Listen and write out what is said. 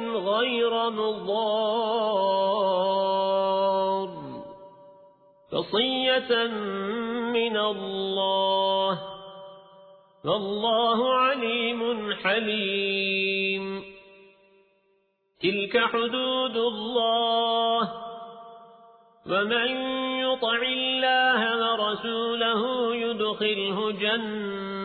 غير مضار. وصية من الله. والله عليم حليم. تلك حدود الله. ومن يطع الله ورسوله يدخله